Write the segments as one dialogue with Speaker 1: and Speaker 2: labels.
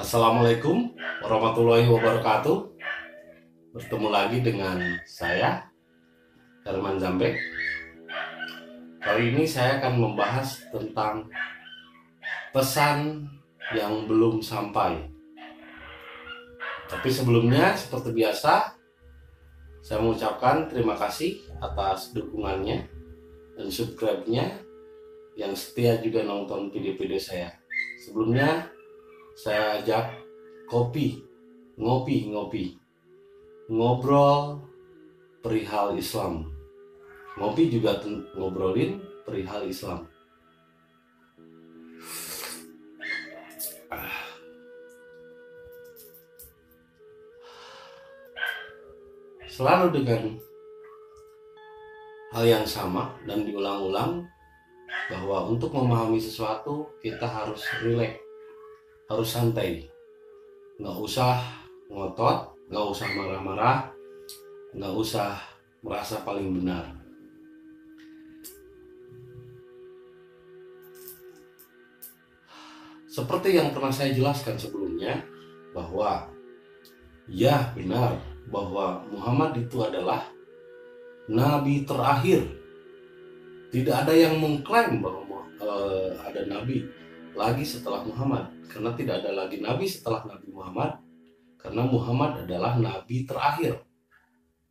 Speaker 1: Assalamualaikum warahmatullahi wabarakatuh. Bertemu lagi dengan saya Herman Zambek. Kali ini saya akan membahas tentang pesan yang belum sampai. Tapi sebelumnya seperti biasa saya mengucapkan terima kasih atas dukungannya dan subscribe-nya yang setia juga nonton video-video saya. Sebelumnya saya ajak kopi, ngopi, ngopi, ngobrol perihal Islam. Ngopi juga ngobrolin perihal Islam. Selalu dengan hal yang sama dan diulang-ulang bahwa untuk memahami sesuatu kita harus rileks harus santai. Nggak usah ngotot nggak usah marah-marah nggak usah merasa paling benar. Seperti yang pernah saya jelaskan sebelumnya bahwa ya benar bahwa Muhammad itu adalah nabi terakhir. Tidak ada yang mengklaim bahwa uh, ada nabi lagi setelah Muhammad. Karena tidak ada lagi nabi setelah Nabi Muhammad. Karena Muhammad adalah nabi terakhir.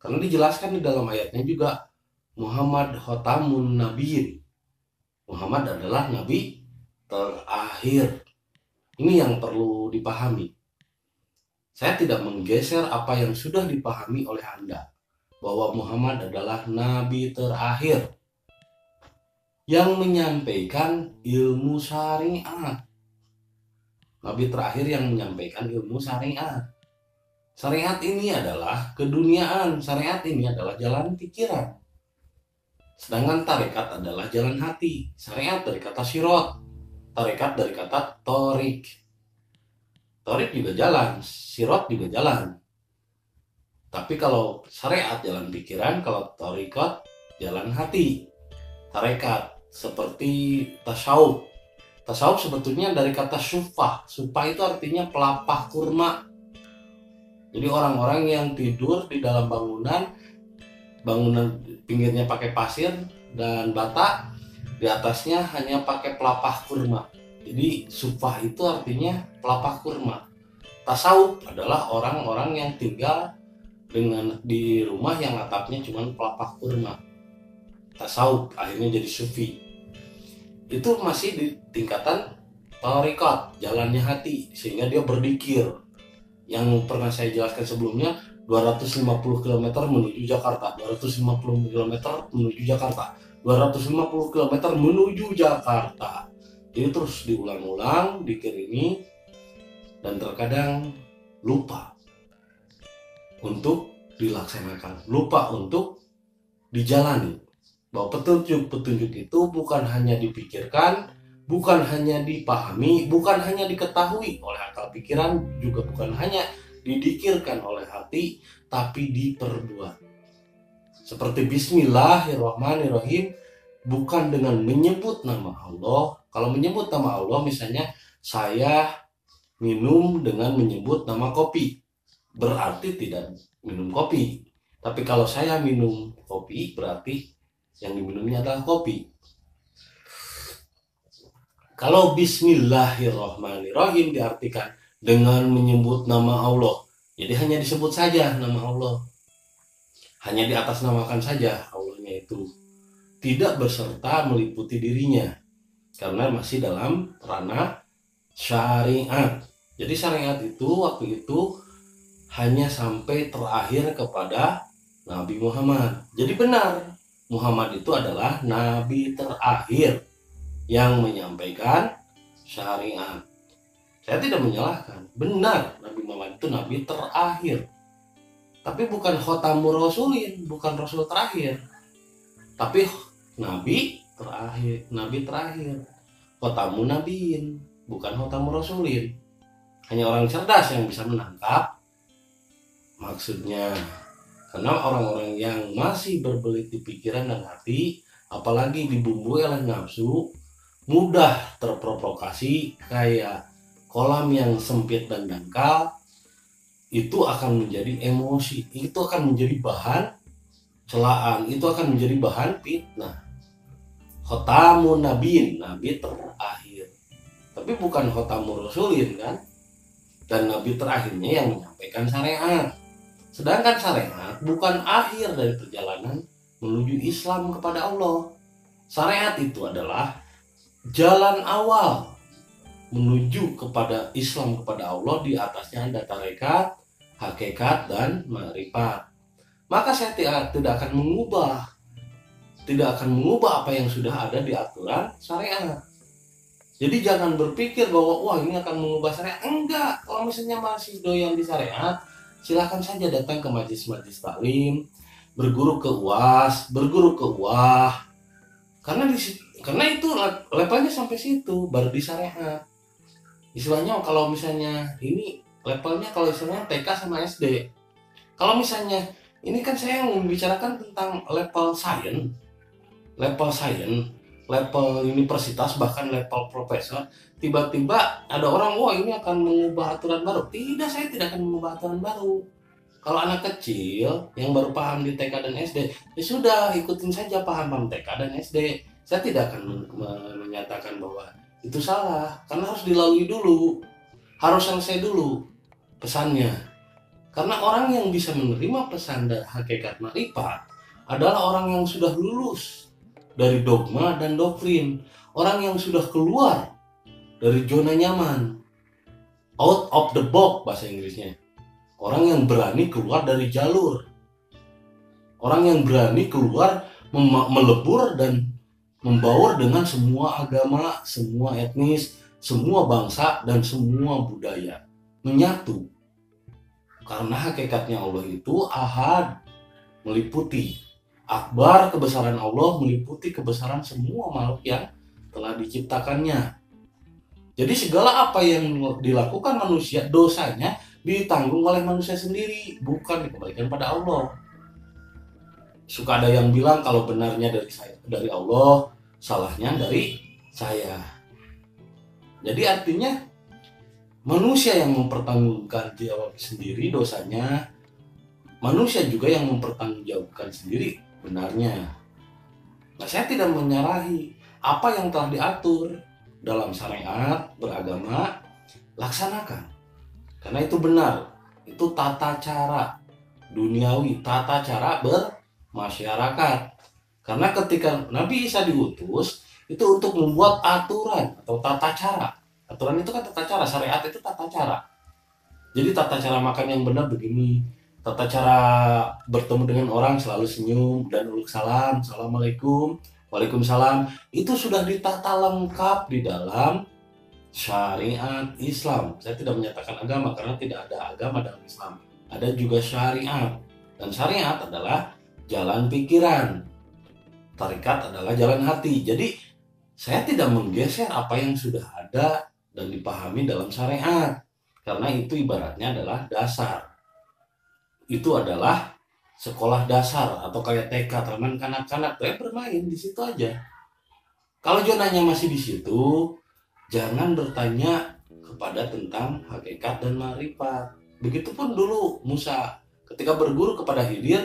Speaker 1: Karena dijelaskan di dalam ayatnya juga Muhammad khotamun nabiyin Muhammad adalah nabi terakhir. Ini yang perlu dipahami. Saya tidak menggeser apa yang sudah dipahami oleh Anda bahwa Muhammad adalah nabi terakhir yang menyampaikan ilmu syariat. Nabi terakhir yang menyampaikan ilmu syariat. Syariat ini adalah keduniaan, syariat ini adalah jalan pikiran. Sedangkan tarekat adalah jalan hati. Syariat dari kata sirot, tarekat dari kata torik. Torik juga jalan, sirot juga jalan. Tapi kalau syariat jalan pikiran, kalau torikot jalan hati. Tarekat seperti tasawuf. Tasawuf sebetulnya dari kata sufah. Sufah itu artinya pelapah kurma. Jadi orang-orang yang tidur di dalam bangunan, bangunan pinggirnya pakai pasir dan bata, di atasnya hanya pakai pelapah kurma. Jadi sufah itu artinya pelapah kurma. Tasawuf adalah orang-orang yang tinggal dengan di rumah yang atapnya cuma pelapah kurma tasawuf akhirnya jadi sufi itu masih di tingkatan tarikat jalannya hati sehingga dia berdikir. Yang pernah saya jelaskan sebelumnya 250 km menuju Jakarta. 250 km menuju Jakarta. 250 km menuju Jakarta. Jadi terus diulang-ulang dikir ini dan terkadang lupa untuk dilaksanakan. Lupa untuk dijalani bahwa petunjuk-petunjuk itu bukan hanya dipikirkan, bukan hanya dipahami, bukan hanya diketahui oleh akal pikiran, juga bukan hanya didikirkan oleh hati, tapi diperbuat. Seperti Bismillahirrahmanirrahim, bukan dengan menyebut nama Allah. Kalau menyebut nama Allah, misalnya saya minum dengan menyebut nama kopi, berarti tidak minum kopi. Tapi kalau saya minum kopi, berarti yang diminumnya adalah kopi. Kalau bismillahirrahmanirrahim diartikan dengan menyebut nama Allah. Jadi hanya disebut saja nama Allah. Hanya di atas namakan saja Allahnya itu. Tidak berserta meliputi dirinya. Karena masih dalam ranah syariat. Jadi syariat itu waktu itu hanya sampai terakhir kepada Nabi Muhammad. Jadi benar Muhammad itu adalah nabi terakhir yang menyampaikan syariat. Saya tidak menyalahkan. Benar, Nabi Muhammad itu nabi terakhir. Tapi bukan khotamur rasulin, bukan rasul terakhir. Tapi nabi terakhir, nabi terakhir. Khotamu nabiin, bukan khotamur rasulin. Hanya orang cerdas yang bisa menangkap maksudnya karena orang-orang yang masih berbelit di pikiran dan hati, apalagi dibumbui oleh nafsu, mudah terprovokasi kayak kolam yang sempit dan dangkal itu akan menjadi emosi itu akan menjadi bahan celaan itu akan menjadi bahan fitnah. Khotamun nabiin nabi terakhir. Tapi bukan khotamun rasulin kan? Dan nabi terakhirnya yang menyampaikan syariat sedangkan syariat bukan akhir dari perjalanan menuju Islam kepada Allah syariat itu adalah jalan awal menuju kepada Islam kepada Allah di atasnya ada tarekat, hakikat dan marifat. Maka saya tidak, akan mengubah tidak akan mengubah apa yang sudah ada di aturan syariat. Jadi jangan berpikir bahwa wah ini akan mengubah syariat. Enggak, kalau misalnya masih doyan di syariat, silahkan saja datang ke majlis-majlis taklim, berguru ke UAS, berguru ke UAH. Karena di karena itu levelnya sampai situ baru di syariat istilahnya kalau misalnya ini levelnya kalau istilahnya TK sama SD kalau misalnya ini kan saya membicarakan tentang level science. Level science level universitas bahkan level profesor tiba-tiba ada orang wah ini akan mengubah aturan baru. Tidak saya tidak akan mengubah aturan baru. Kalau anak kecil yang baru paham di TK dan SD ya sudah ikutin saja paham paham TK dan SD saya tidak akan menyatakan bahwa itu salah karena harus dilalui dulu. Harus selesai dulu pesannya. Karena orang yang bisa menerima pesan dan hakikat marifat adalah orang yang sudah lulus dari dogma dan doktrin. Orang yang sudah keluar dari zona nyaman. Out of the box bahasa Inggrisnya. Orang yang berani keluar dari jalur. Orang yang berani keluar melebur dan membaur dengan semua agama, semua etnis, semua bangsa dan semua budaya. Menyatu. Karena hakikatnya Allah itu ahad, meliputi. Akbar kebesaran Allah meliputi kebesaran semua makhluk yang telah diciptakannya. Jadi segala apa yang dilakukan manusia dosanya ditanggung oleh manusia sendiri, bukan dikembalikan pada Allah. Suka ada yang bilang kalau benarnya dari saya dari Allah salahnya dari saya. Jadi artinya manusia yang mempertanggungjawabkan jawab sendiri dosanya manusia juga yang mempertanggungjawabkan sendiri benarnya. Nah saya tidak menyalahi apa yang telah diatur dalam syariat beragama laksanakan karena itu benar itu tata cara duniawi tata cara ber masyarakat. Karena ketika Nabi Isa diutus itu untuk membuat aturan atau tata cara. Aturan itu kan tata cara, syariat itu tata cara. Jadi tata cara makan yang benar begini, tata cara bertemu dengan orang selalu senyum dan uluk salam, assalamualaikum, waalaikumsalam. Itu sudah ditata lengkap di dalam syariat Islam. Saya tidak menyatakan agama karena tidak ada agama dalam Islam. Ada juga syariat. Dan syariat adalah jalan pikiran. Tarikat adalah jalan hati. Jadi saya tidak menggeser apa yang sudah ada dan dipahami dalam syariat. Karena itu ibaratnya adalah dasar. Itu adalah sekolah dasar atau kayak TK taman kanak-kanak saya bermain di situ aja. Kalau zonanya masih di situ, jangan bertanya kepada tentang hakikat dan marifat. Begitupun dulu Musa ketika berguru kepada Hidir,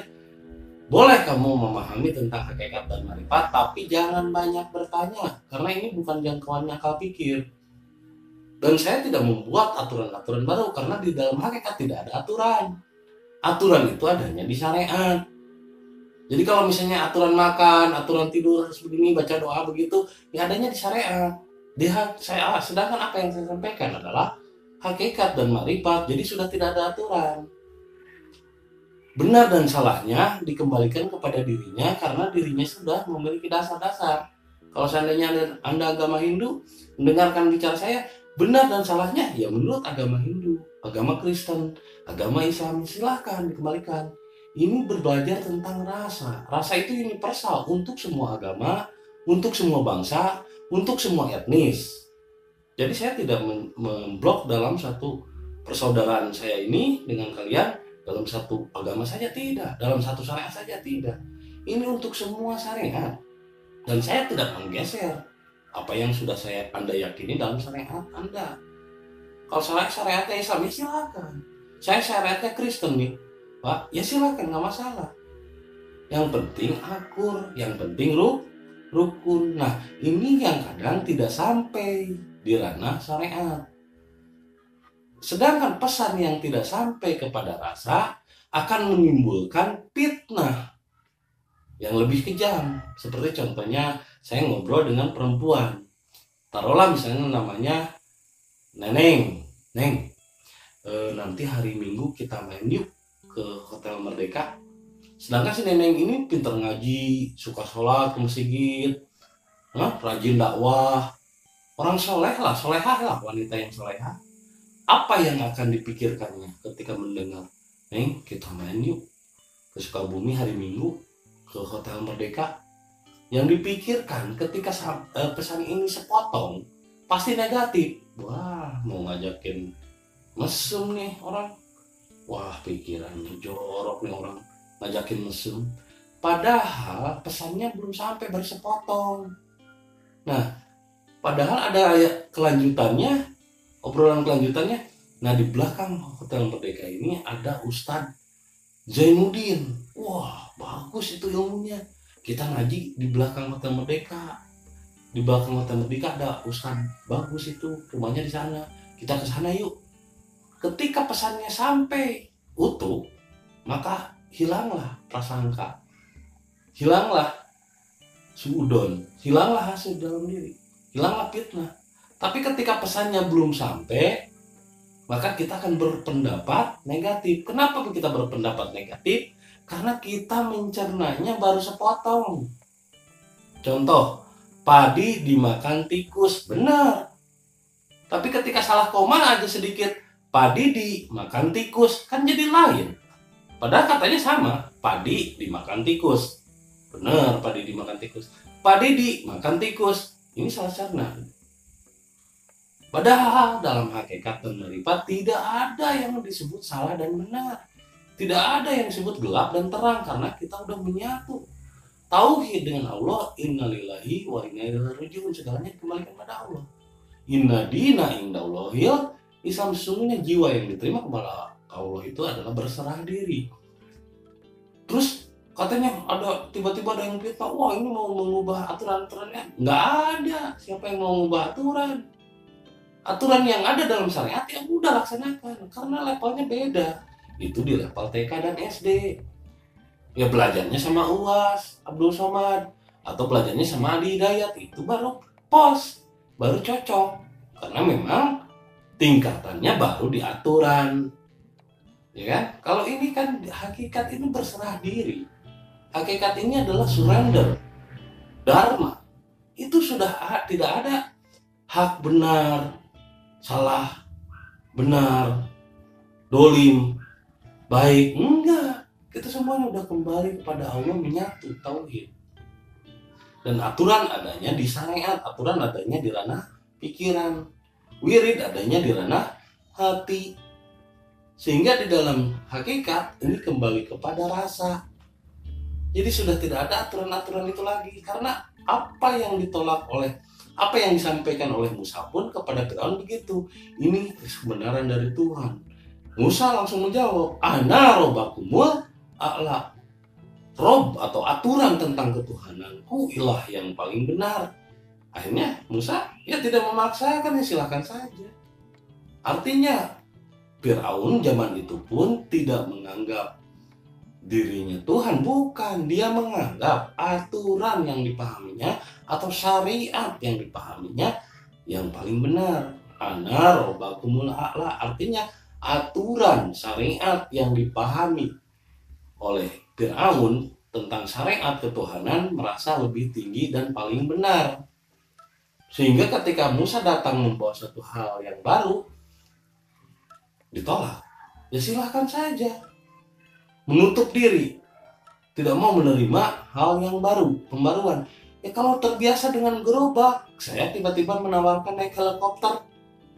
Speaker 1: boleh kamu memahami tentang hakikat dan marifat, tapi jangan banyak bertanya, karena ini bukan jangkauannya akal pikir. Dan saya tidak membuat aturan-aturan baru, karena di dalam hakikat tidak ada aturan. Aturan itu adanya di syariat. Jadi kalau misalnya aturan makan, aturan tidur harus begini, baca doa begitu, ya adanya di syariat. Di saya, sedangkan apa yang saya sampaikan adalah hakikat dan marifat, jadi sudah tidak ada aturan benar dan salahnya dikembalikan kepada dirinya karena dirinya sudah memiliki dasar-dasar. Kalau seandainya Anda agama Hindu, mendengarkan bicara saya, benar dan salahnya ya menurut agama Hindu, agama Kristen, agama Islam, silahkan dikembalikan. Ini belajar tentang rasa. Rasa itu universal untuk semua agama, untuk semua bangsa, untuk semua etnis. Jadi saya tidak memblok dalam satu persaudaraan saya ini dengan kalian dalam satu agama saja tidak, dalam satu syariat saja tidak. Ini untuk semua syariat. Dan saya tidak menggeser apa yang sudah saya Anda yakini dalam syariat Anda. kalau saya syariatnya Islam ya silakan saya syariatnya Kristen nih. Pak ya silakan nggak masalah. Yang penting akur yang penting ru rukun. Nah ini yang kadang tidak sampai di ranah syariat. Sedangkan pesan yang tidak sampai kepada rasa akan menimbulkan fitnah yang lebih kejam. Seperti contohnya saya ngobrol dengan perempuan. Taruhlah misalnya namanya neneng. Neng e, nanti hari minggu kita main yuk ke hotel merdeka. Sedangkan si neneng ini pinter ngaji suka sholat ke masjid nah, rajin dakwah. Orang soleh lah solehah lah wanita yang solehah apa yang akan dipikirkannya ketika mendengar neng kita main yuk ke Sukabumi hari minggu ke hotel merdeka? Yang dipikirkan ketika eh, pesan ini sepotong pasti negatif. Wah mau ngajakin mesum nih orang. Wah pikirannya jorok nih orang. Ngajakin mesum. Padahal pesannya belum sampai baru sepotong nah padahal ada ayat kelanjutannya obrolan kelanjutannya. Nah di belakang hotel merdeka ini ada Ustadz Zainuddin. Wah bagus itu ilmunya. Kita ngaji di belakang hotel merdeka. Di belakang hotel merdeka ada Ustadz. Bagus itu rumahnya di sana. Kita ke sana yuk ketika pesannya sampai utuh maka hilanglah prasangka. Hilanglah suudon. Hilanglah hasil dalam diri. Hilanglah fitnah. Tapi ketika pesannya belum sampai maka kita akan berpendapat negatif. Kenapa kita berpendapat negatif? Karena kita mencernanya baru sepotong. Contoh padi dimakan tikus. Benar. Tapi ketika salah koma aja sedikit padi dimakan tikus kan jadi lain Padahal katanya sama, padi dimakan tikus. Benar, padi dimakan tikus. Padi dimakan tikus. Ini salah cerna. Padahal dalam hakikat dan meripat tidak ada yang disebut salah dan benar. Tidak ada yang disebut gelap dan terang karena kita udah menyatu. Tauhid dengan Allah, innalillahi wa inna ilaihi rajiun. Segalanya kembalikan pada Allah. Inna dina inda Allahil Islam sesungguhnya jiwa yang diterima kepada Allah itu adalah berserah diri. Terus katanya ada tiba-tiba ada yang fitnah, wah ini mau mengubah aturan-aturannya. Nggak ada. Siapa yang mau mengubah aturan? Aturan yang ada dalam syariat ya udah laksanakan karena levelnya beda. Itu di level TK dan SD. Ya belajarnya sama UAS, Abdul Somad, atau belajarnya sama Adi Hidayat itu baru pos, baru cocok. Karena memang tingkatannya baru di aturan. Ya kan? Kalau ini kan hakikat ini berserah diri. Hakikat ini adalah surrender. Dharma. Itu sudah tidak ada hak benar salah benar dolim baik. Enggak. Kita semuanya udah kembali kepada Allah menyatu tauhid. Dan aturan adanya di syariat aturan adanya di ranah pikiran wirid adanya di ranah hati sehingga di dalam hakikat ini kembali kepada rasa. Jadi sudah tidak ada aturan-aturan itu lagi karena apa yang ditolak oleh apa yang disampaikan oleh Musa pun kepada Firaun begitu. Ini kebenaran dari Tuhan. Musa langsung menjawab, "Ana robakumul a'la." Rob atau aturan tentang ketuhananku ilah yang paling benar. Akhirnya Musa ya tidak memaksakan ya silahkan saja. Artinya Fir'aun zaman itu pun tidak menganggap dirinya Tuhan bukan. Dia menganggap aturan yang dipahaminya atau syariat yang dipahaminya yang paling benar. Ana robakumul a'la artinya aturan syariat yang dipahami oleh Fir'aun tentang syariat ketuhanan merasa lebih tinggi dan paling benar sehingga ketika Musa datang membawa satu hal yang baru ditolak. Ya silahkan saja. Menutup diri. Tidak mau menerima hal yang baru pembaruan. Ya kalau terbiasa dengan gerobak saya tiba-tiba menawarkan naik helikopter.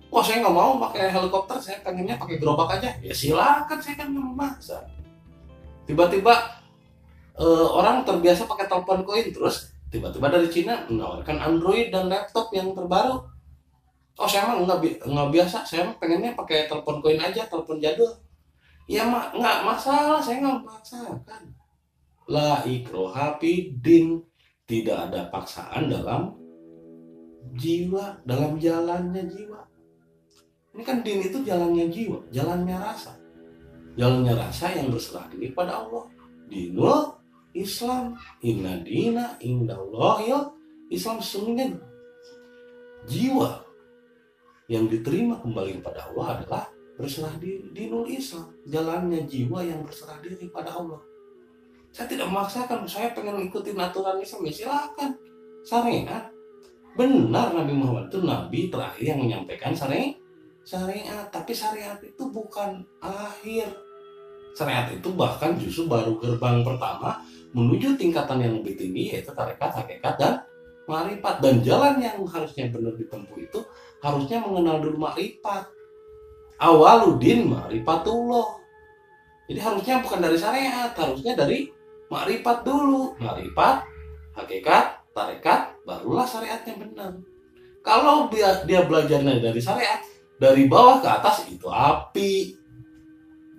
Speaker 1: Wah saya nggak mau pakai helikopter saya pengennya pakai gerobak aja. Ya silakan saya kan memaksa. Tiba-tiba uh, orang terbiasa pakai telepon koin terus tiba-tiba dari Cina menawarkan Android dan laptop yang terbaru. Oh saya mah nggak bi- biasa. Saya mah pengennya pakai telepon koin aja telepon jadul ya mak nggak masalah saya nggak memaksakan. La ikroha din tidak ada paksaan dalam jiwa dalam jalannya jiwa. Ini kan din itu jalannya jiwa jalannya rasa. Jalannya rasa yang berserah diri pada Allah. Dinul Islam. Inna dina indallah ya. Islam sesungguhnya. Jiwa yang diterima kembali kepada Allah adalah berserah diri dinul Islam. Jalannya jiwa yang berserah diri pada Allah. Saya tidak memaksakan saya pengen ikutin aturan Islam ya silakan. Syariat. Benar Nabi Muhammad itu Nabi terakhir yang menyampaikan syariat syariat. Tapi syariat itu bukan akhir. Syariat itu bahkan justru baru gerbang pertama menuju tingkatan yang lebih tinggi yaitu tarekat, hakikat, dan marifat. Dan jalan yang harusnya benar ditempuh itu harusnya mengenal dulu makrifat awaludin makrifatullah jadi harusnya bukan dari syariat harusnya dari makrifat dulu. Makrifat hakikat tarekat barulah syariatnya benar. Kalau dia dia belajarnya dari syariat dari bawah ke atas itu api.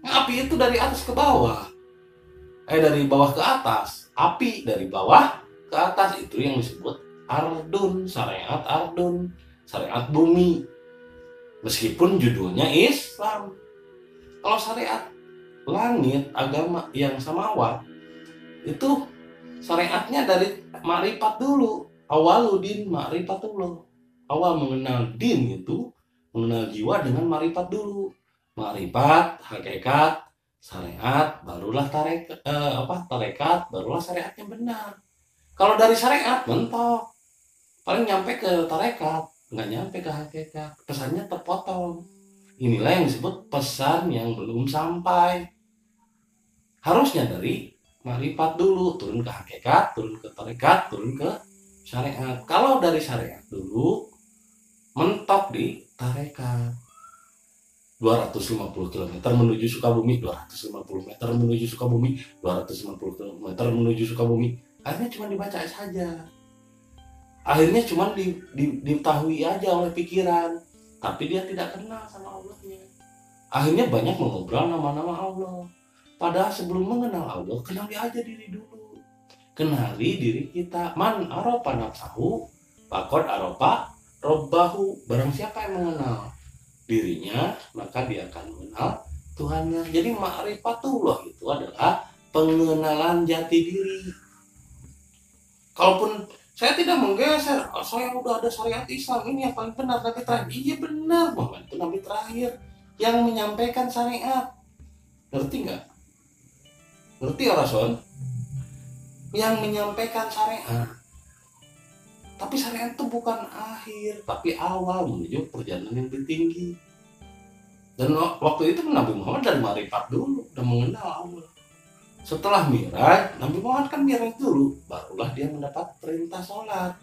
Speaker 1: Api itu dari atas ke bawah eh dari bawah ke atas. Api dari bawah ke atas. Itu yang disebut ardun. Syariat ardun. Syariat bumi. Meskipun judulnya Islam. Kalau syariat langit agama yang samawa itu syariatnya dari makrifat dulu. Awaludin dulu. Awal mengenal din itu mengenal jiwa dengan makrifat dulu. Makrifat hakikat syariat barulah tarek eh, apa tarekat barulah syariatnya benar. Kalau dari syariat mentok. Paling nyampe ke tarekat nggak nyampe ke hakikat. Pesannya terpotong. Inilah yang disebut pesan yang belum sampai. Harusnya dari marifat dulu turun ke hakikat turun ke tarekat turun ke syariat. Kalau dari syariat dulu mentok di tarekat 250 km menuju Sukabumi 250 meter menuju Sukabumi 250 km menuju Sukabumi. Akhirnya cuma dibaca saja. Akhirnya cuma di, di, diketahui aja oleh pikiran. Tapi dia tidak kenal sama Allahnya. Akhirnya banyak mengobrol nama-nama Allah. Padahal sebelum mengenal Allah kenali aja diri dulu. Kenali diri kita. Man aropa nafsahu pakot aropa robbahu. Barang siapa yang mengenal dirinya maka dia akan mengenal Tuhannya. Jadi ma'rifatullah itu adalah pengenalan jati diri. Kalaupun saya tidak menggeser oh, saya udah ada syariat Islam ini yang paling benar nabi terakhir. Iya benar Muhammad itu nabi terakhir yang menyampaikan syariat. Ngerti nggak? Ngerti ya Rasul? Yang menyampaikan syariat tapi syariat itu bukan akhir. Tapi awal menuju perjalanan yang lebih tinggi. Dan waktu itu Nabi Muhammad dan marifat dulu udah mengenal Allah. Setelah miraj Nabi Muhammad kan miraj dulu barulah dia mendapat perintah sholat.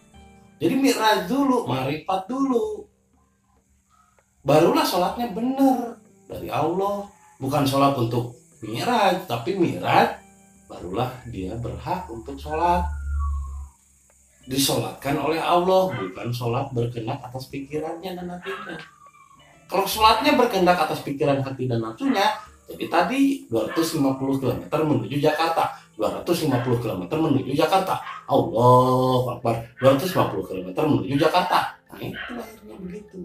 Speaker 1: Jadi miraj dulu marifat dulu. Barulah sholatnya benar dari Allah. Bukan sholat untuk miraj tapi miraj barulah dia berhak untuk sholat disolatkan oleh Allah bukan sholat berkenak atas pikirannya dan hatinya. Kalau sholatnya berkehendak atas pikiran hati dan nafsunya jadi tadi 250 km menuju Jakarta. 250 km menuju Jakarta. Allah Akbar. 250 km menuju Jakarta. Nah itu akhirnya begitu.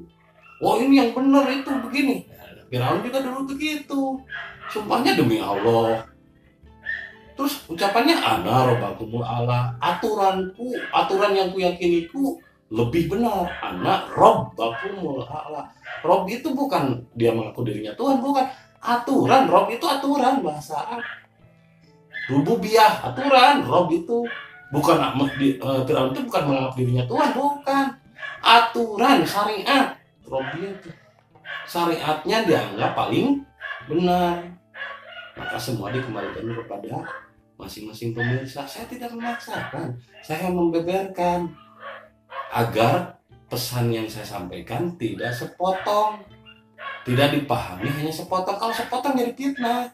Speaker 1: Oh ini yang benar itu begini. Firaun juga dulu begitu. Sumpahnya demi Allah terus ucapannya ana robbakumul ala aturanku aturan yang kuyakiniku lebih benar. Anak rob bakumul ala rob itu bukan dia mengaku dirinya Tuhan bukan. Aturan rob itu aturan bahasa Arab. Rububiyah aturan rob itu bukan uh, Firaun itu bukan menganggap dirinya Tuhan bukan. Aturan syariat rob itu. Syariatnya dianggap paling benar. Maka semua dikembalikan kepada masing-masing pemirsa. Saya tidak memaksakan saya membeberkan agar pesan yang saya sampaikan tidak sepotong. Tidak dipahami hanya sepotong. Kalau sepotong jadi fitnah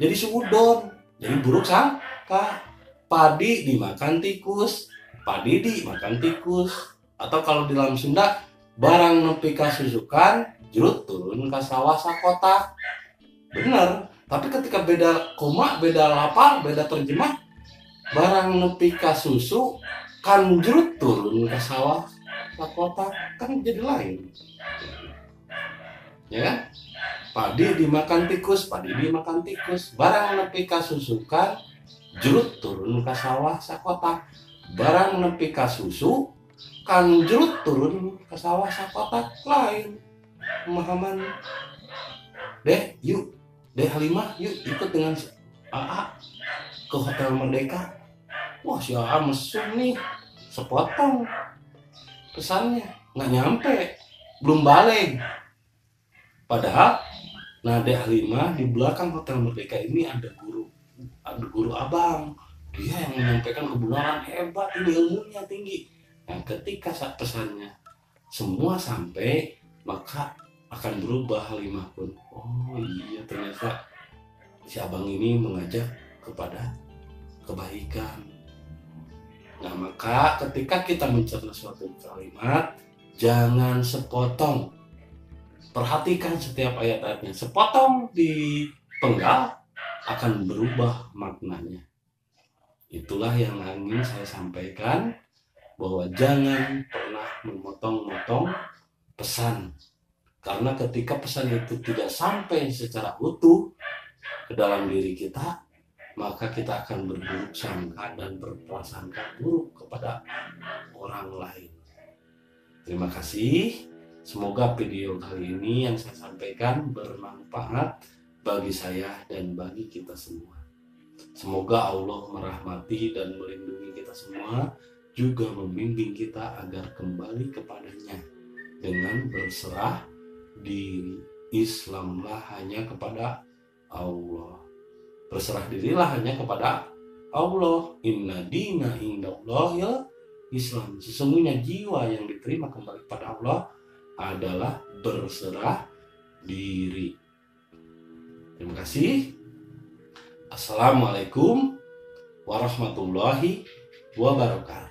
Speaker 1: jadi sudon jadi buruk sangka. Padi dimakan tikus padi dimakan tikus. Atau kalau di dalam Sunda barang nepi kasusukan jerut turun ke sawah sakota. Bener tapi ketika beda koma beda lapar beda terjemah barang nepi kasusu kan jerut turun ke sawah sakota kan jadi lain. Ya kan? Padi dimakan tikus padi dimakan tikus. Barang nepi kasusukan jerut turun ke sawah sakota. Barang nepi kasusu kan jerut turun ke sawah sakota. Lain pemahaman. Deh yuk deh Halimah yuk ikut dengan AA ke Hotel Merdeka. Wah si AA mesum nih sepotong pesannya. Nggak nyampe belum balik. Padahal nah deh Halimah di belakang Hotel Merdeka ini ada guru ada guru abang. Dia yang menyampaikan kebenaran hebat ini ilmunya tinggi. Yang ketika saat pesannya semua sampai maka akan berubah Halimah pun. Oh iya ternyata si abang ini mengajak kepada kebaikan. Nah maka ketika kita mencerna suatu kalimat jangan sepotong. Perhatikan setiap ayat-ayatnya. Sepotong di penggal akan berubah maknanya. Itulah yang ingin saya sampaikan bahwa jangan pernah memotong-motong pesan karena ketika pesan itu tidak sampai secara utuh ke dalam diri kita, maka kita akan berburuk sangka dan berprasangka buruk kepada orang lain. Terima kasih. Semoga video kali ini yang saya sampaikan bermanfaat bagi saya dan bagi kita semua. Semoga Allah merahmati dan melindungi kita semua, juga membimbing kita agar kembali kepadanya dengan berserah diri Islamlah hanya kepada Allah. Berserah dirilah hanya kepada Allah. Inna dina ya Islam. Sesungguhnya jiwa yang diterima kembali kepada Allah adalah berserah diri. Terima kasih. Assalamualaikum warahmatullahi wabarakatuh